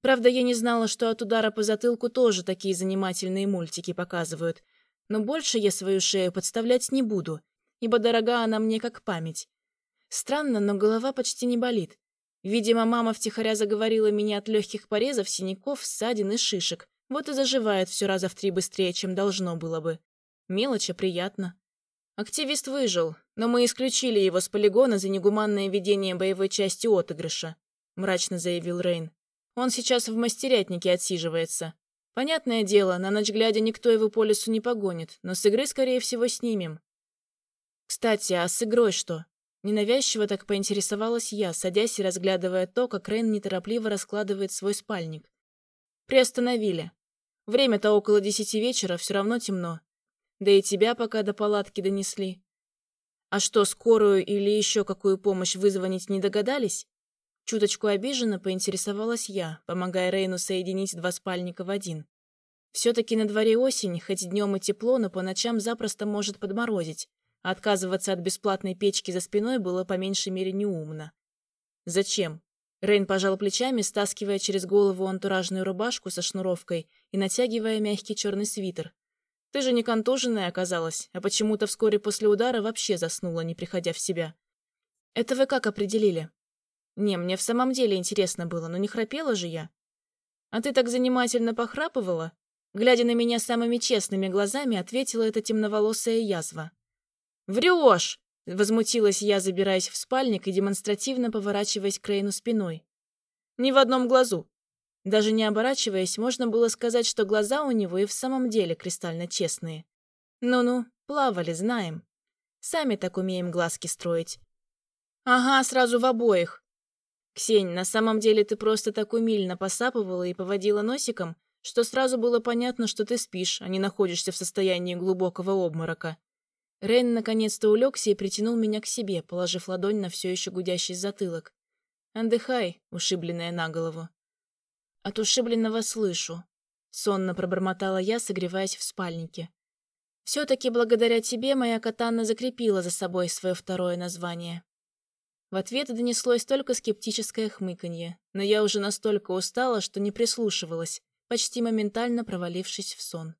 Правда, я не знала, что от удара по затылку тоже такие занимательные мультики показывают. Но больше я свою шею подставлять не буду, ибо дорога она мне как память. Странно, но голова почти не болит. Видимо, мама втихаря заговорила меня от легких порезов, синяков, ссадин и шишек. Вот и заживает все раза в три быстрее, чем должно было бы. Мелочь, приятно. Активист выжил, но мы исключили его с полигона за негуманное ведение боевой части отыгрыша, мрачно заявил Рейн. Он сейчас в мастерятнике отсиживается. Понятное дело, на ночь глядя никто его по лесу не погонит, но с игры, скорее всего, снимем. Кстати, а с игрой что? Ненавязчиво так поинтересовалась я, садясь и разглядывая то, как Рейн неторопливо раскладывает свой спальник. Приостановили. Время-то около десяти вечера, все равно темно. Да и тебя пока до палатки донесли. А что, скорую или еще какую помощь вызвонить не догадались? Чуточку обиженно поинтересовалась я, помогая Рейну соединить два спальника в один. Все-таки на дворе осень, хоть днем и тепло, но по ночам запросто может подморозить, а отказываться от бесплатной печки за спиной было по меньшей мере неумно. «Зачем?» Рейн пожал плечами, стаскивая через голову антуражную рубашку со шнуровкой и натягивая мягкий черный свитер, ты же не контуженная оказалась, а почему-то вскоре после удара вообще заснула, не приходя в себя. Это вы как определили? Не, мне в самом деле интересно было, но не храпела же я. А ты так занимательно похрапывала? Глядя на меня самыми честными глазами, ответила эта темноволосая язва. «Врешь!» — возмутилась я, забираясь в спальник и демонстративно поворачиваясь к Рейну спиной. «Ни в одном глазу. Даже не оборачиваясь, можно было сказать, что глаза у него и в самом деле кристально честные. Ну-ну, плавали, знаем. Сами так умеем глазки строить. Ага, сразу в обоих. Ксень, на самом деле ты просто так умильно посапывала и поводила носиком, что сразу было понятно, что ты спишь, а не находишься в состоянии глубокого обморока. Рейн наконец-то улегся и притянул меня к себе, положив ладонь на все еще гудящий затылок. «Отдыхай, ушибленная на голову». От ушибленного слышу. Сонно пробормотала я, согреваясь в спальнике. Все-таки благодаря тебе моя катана закрепила за собой свое второе название. В ответ донеслось только скептическое хмыканье, но я уже настолько устала, что не прислушивалась, почти моментально провалившись в сон.